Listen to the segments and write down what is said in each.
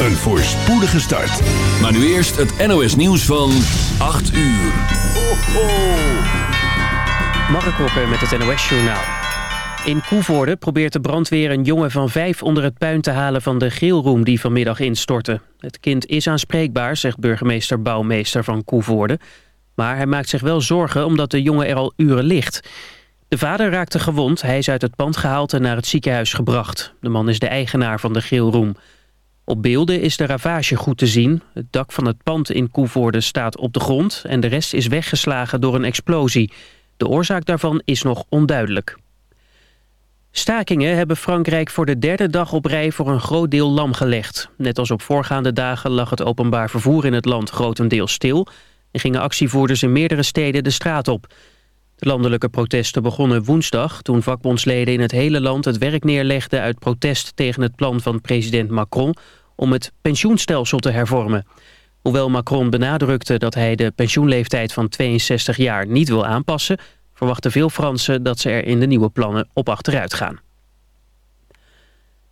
een voorspoedige start. Maar nu eerst het NOS nieuws van 8 uur. Ho, ho. Mark met het NOS Journaal. In Koevoorde probeert de brandweer een jongen van vijf onder het puin te halen van de geelroem die vanmiddag instortte. Het kind is aanspreekbaar, zegt burgemeester Bouwmeester van Koevoorde. Maar hij maakt zich wel zorgen omdat de jongen er al uren ligt. De vader raakte gewond, hij is uit het pand gehaald en naar het ziekenhuis gebracht. De man is de eigenaar van de geelroem. Op beelden is de ravage goed te zien. Het dak van het pand in Koevoorde staat op de grond... en de rest is weggeslagen door een explosie. De oorzaak daarvan is nog onduidelijk. Stakingen hebben Frankrijk voor de derde dag op rij voor een groot deel lam gelegd. Net als op voorgaande dagen lag het openbaar vervoer in het land grotendeels stil... en gingen actievoerders in meerdere steden de straat op... De landelijke protesten begonnen woensdag toen vakbondsleden in het hele land het werk neerlegden uit protest tegen het plan van president Macron om het pensioenstelsel te hervormen. Hoewel Macron benadrukte dat hij de pensioenleeftijd van 62 jaar niet wil aanpassen, verwachten veel Fransen dat ze er in de nieuwe plannen op achteruit gaan.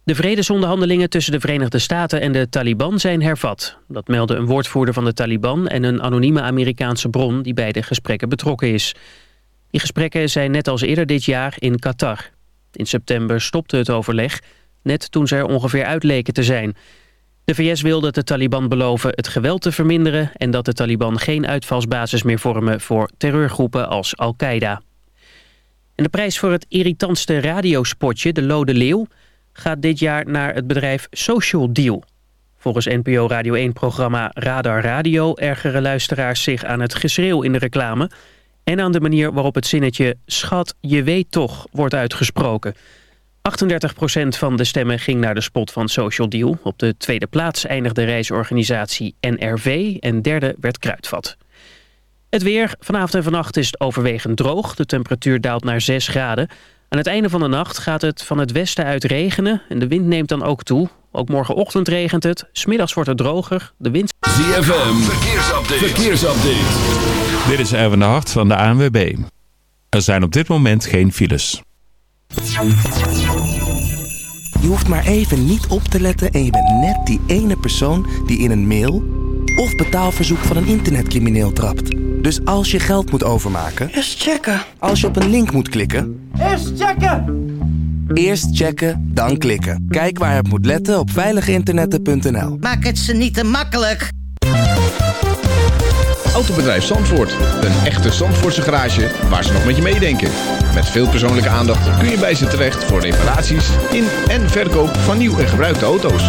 De vredesonderhandelingen tussen de Verenigde Staten en de Taliban zijn hervat. Dat meldde een woordvoerder van de Taliban en een anonieme Amerikaanse bron die bij de gesprekken betrokken is. Die gesprekken zijn net als eerder dit jaar in Qatar. In september stopte het overleg, net toen ze er ongeveer uit leken te zijn. De VS wil dat de Taliban beloven het geweld te verminderen... en dat de Taliban geen uitvalsbasis meer vormen voor terreurgroepen als Al-Qaeda. En de prijs voor het irritantste radiospotje, De Lode Leeuw... gaat dit jaar naar het bedrijf Social Deal. Volgens NPO Radio 1-programma Radar Radio... ergeren luisteraars zich aan het geschreeuw in de reclame en aan de manier waarop het zinnetje schat, je weet toch wordt uitgesproken. 38% van de stemmen ging naar de spot van Social Deal. Op de tweede plaats eindigde reisorganisatie NRV en derde werd Kruidvat. Het weer. Vanavond en vannacht is het overwegend droog. De temperatuur daalt naar 6 graden. Aan het einde van de nacht gaat het van het westen uit regenen en de wind neemt dan ook toe. Ook morgenochtend regent het. Smiddags wordt het droger. De wind... ZFM. Verkeersupdate. Verkeersupdate. Dit is Erwin de Hart van de ANWB. Er zijn op dit moment geen files. Je hoeft maar even niet op te letten en je bent net die ene persoon die in een mail of betaalverzoek van een internetcrimineel trapt. Dus als je geld moet overmaken... Eerst checken. Als je op een link moet klikken... Eerst checken! Eerst checken, dan klikken. Kijk waar het moet letten op veiliginternetten.nl. Maak het ze niet te makkelijk. Autobedrijf Zandvoort. Een echte Zandvoortse garage waar ze nog met je meedenken. Met veel persoonlijke aandacht kun je bij ze terecht voor reparaties in en verkoop van nieuw en gebruikte auto's.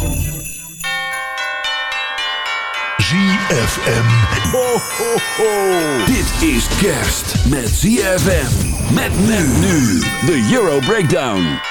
ZFM. Ho, ho, ho. Dit is kerst met ZFM. Met men nu. De Euro Breakdown.